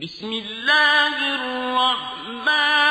بسم الله الرحمن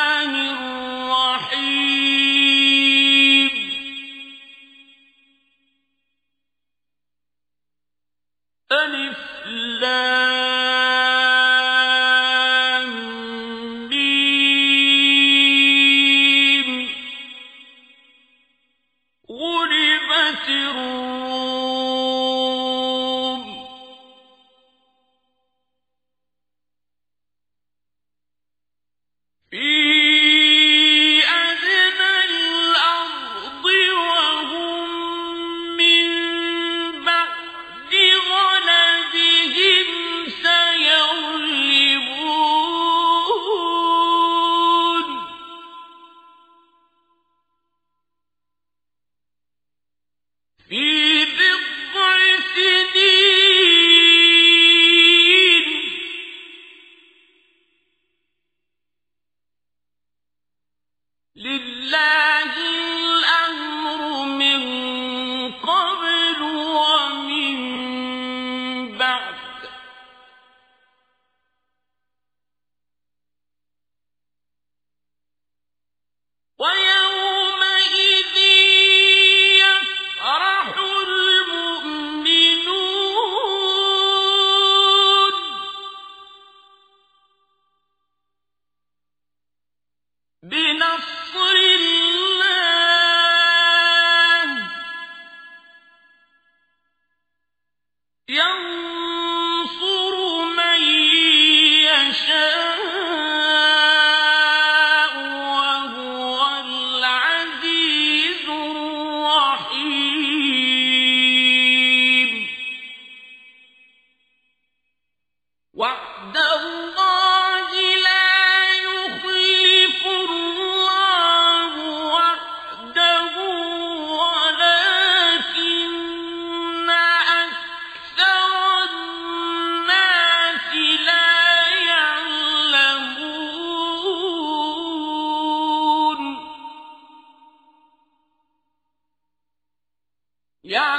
Yeah.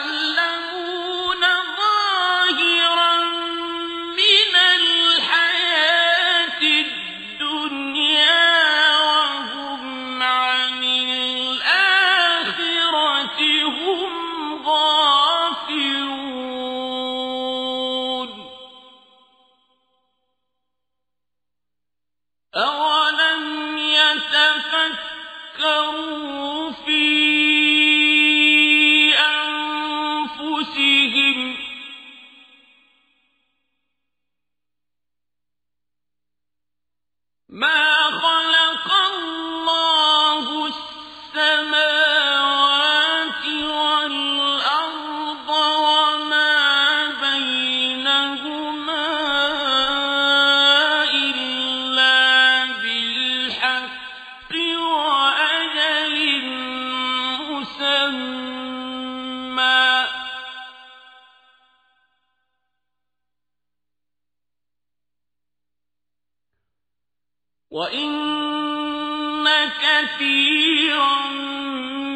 وَإِنَّ كَثِيرًا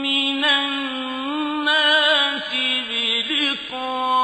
مِّنَ النَّاسِ بِلِقَاءِ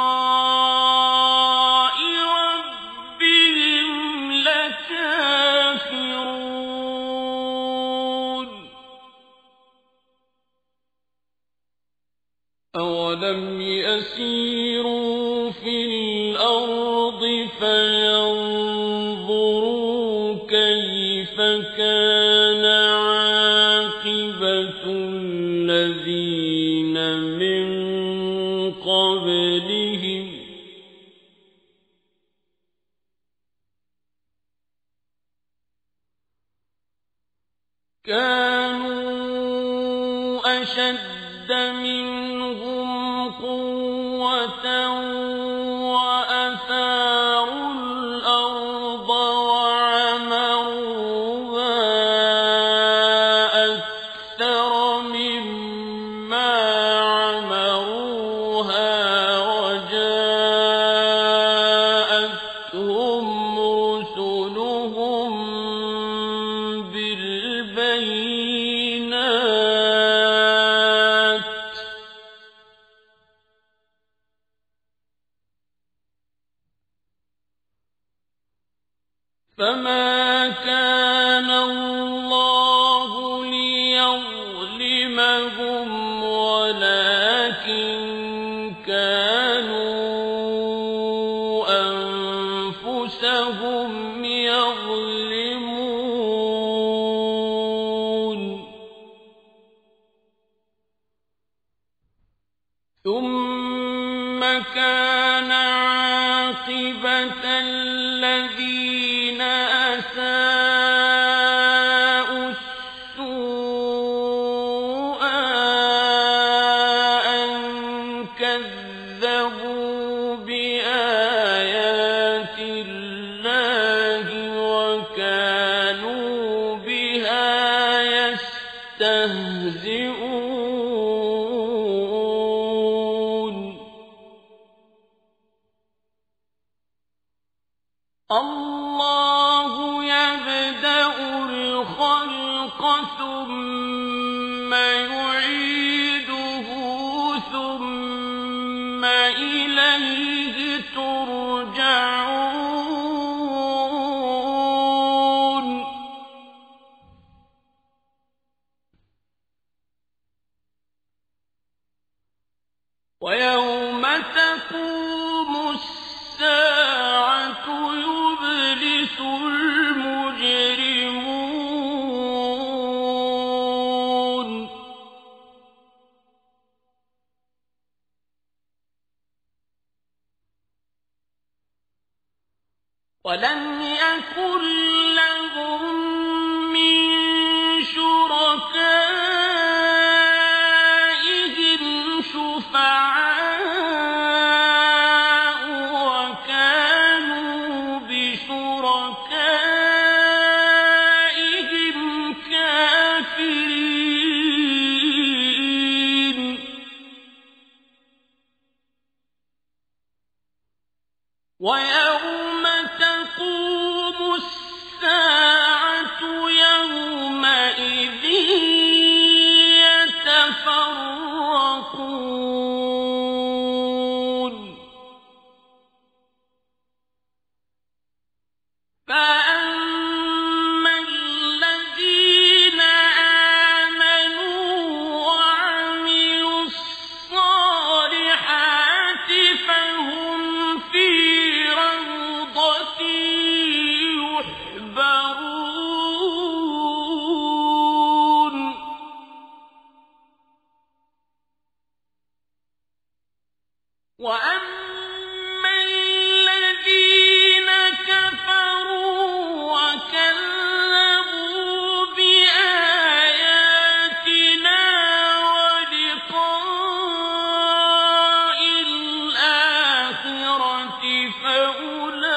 فأولئك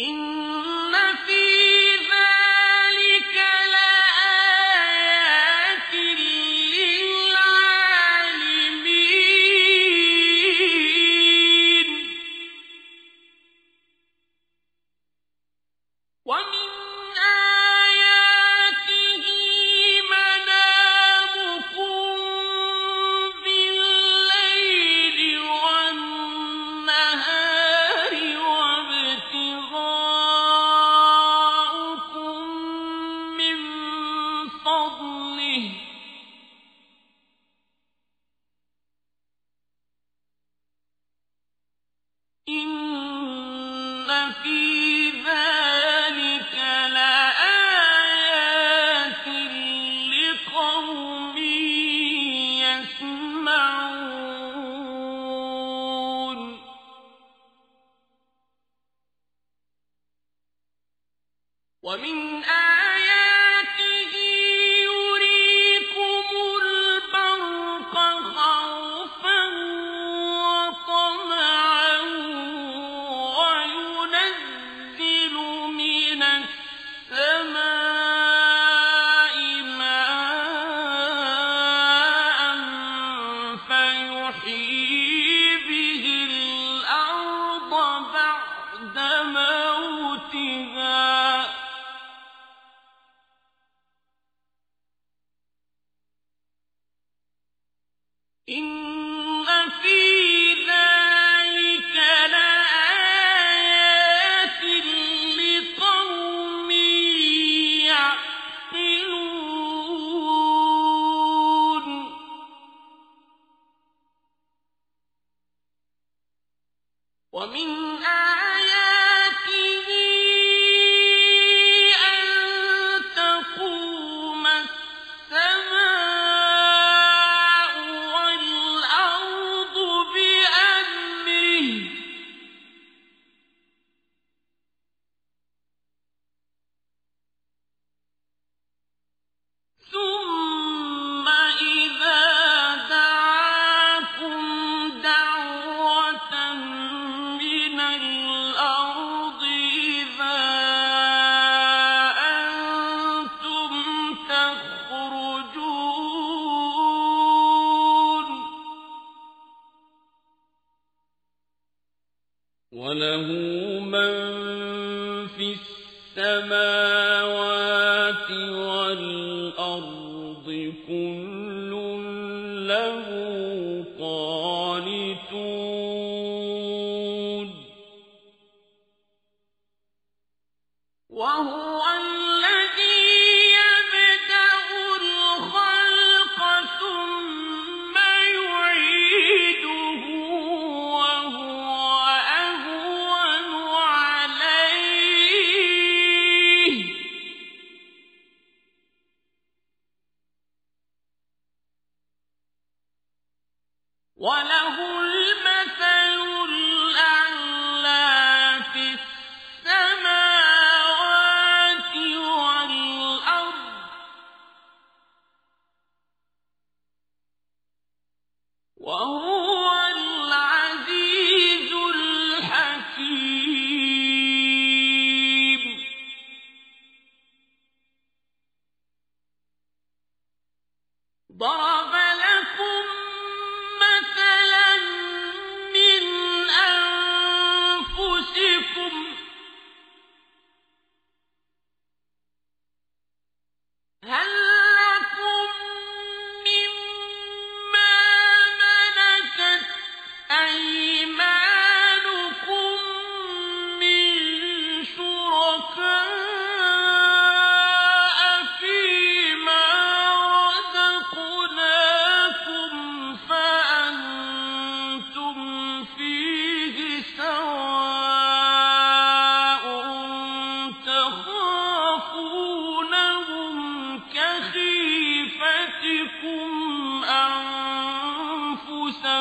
إن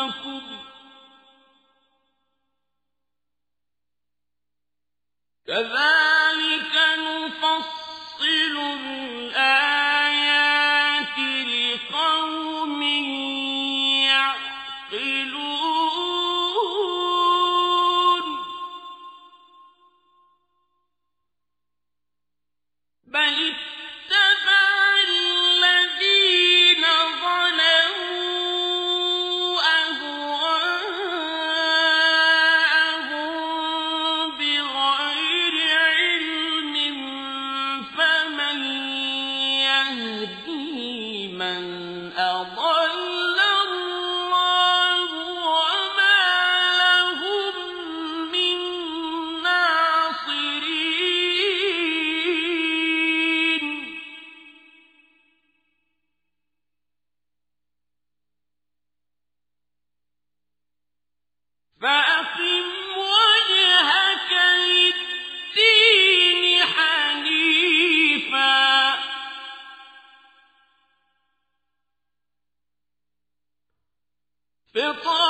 أنفسكم كذلك فطرة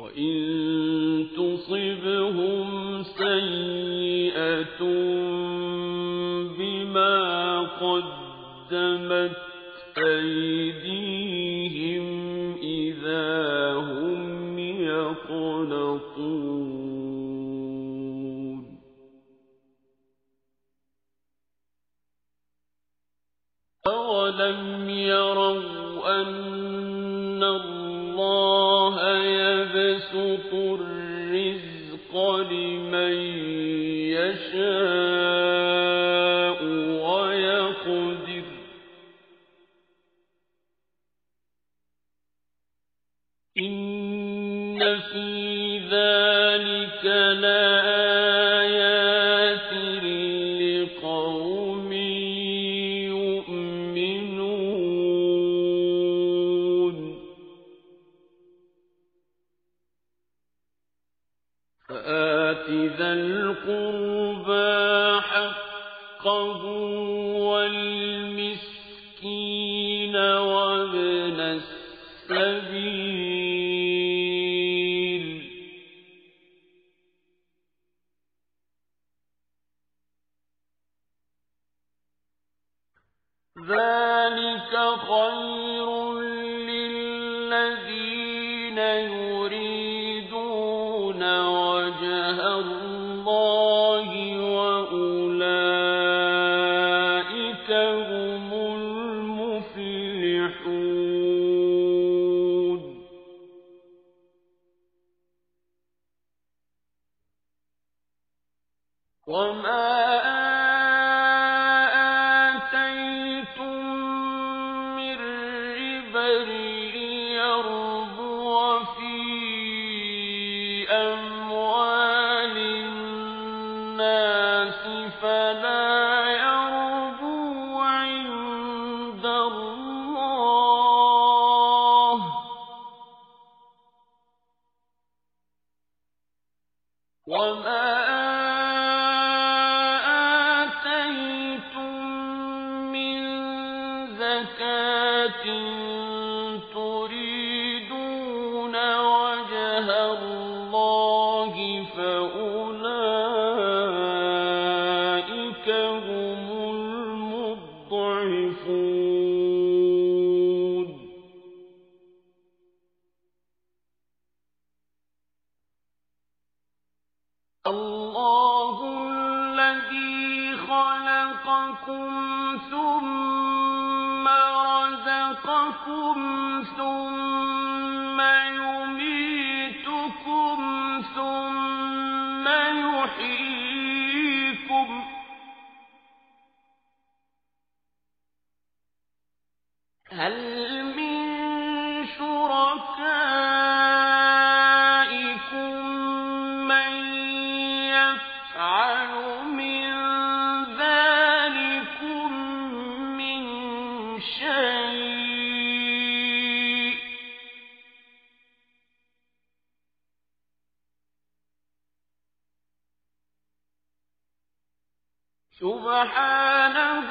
وإن تصبهم سيئة بما قدمت أيديهم إذا هم يقنطون السبيل إن سبحانه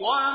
One.